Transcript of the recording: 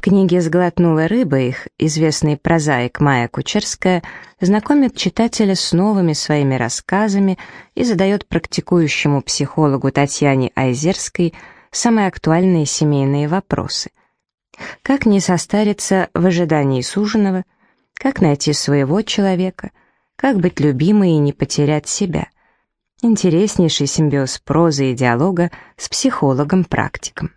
В книге «Сглотнула рыба их» известный прозаик Майя Кучерская знакомит читателя с новыми своими рассказами и задает практикующему психологу Татьяне Айзерской самые актуальные семейные вопросы. Как не состариться в ожидании суженого, как найти своего человека, как быть любимой и не потерять себя. Интереснейший симбиоз прозы и диалога с психологом-практиком.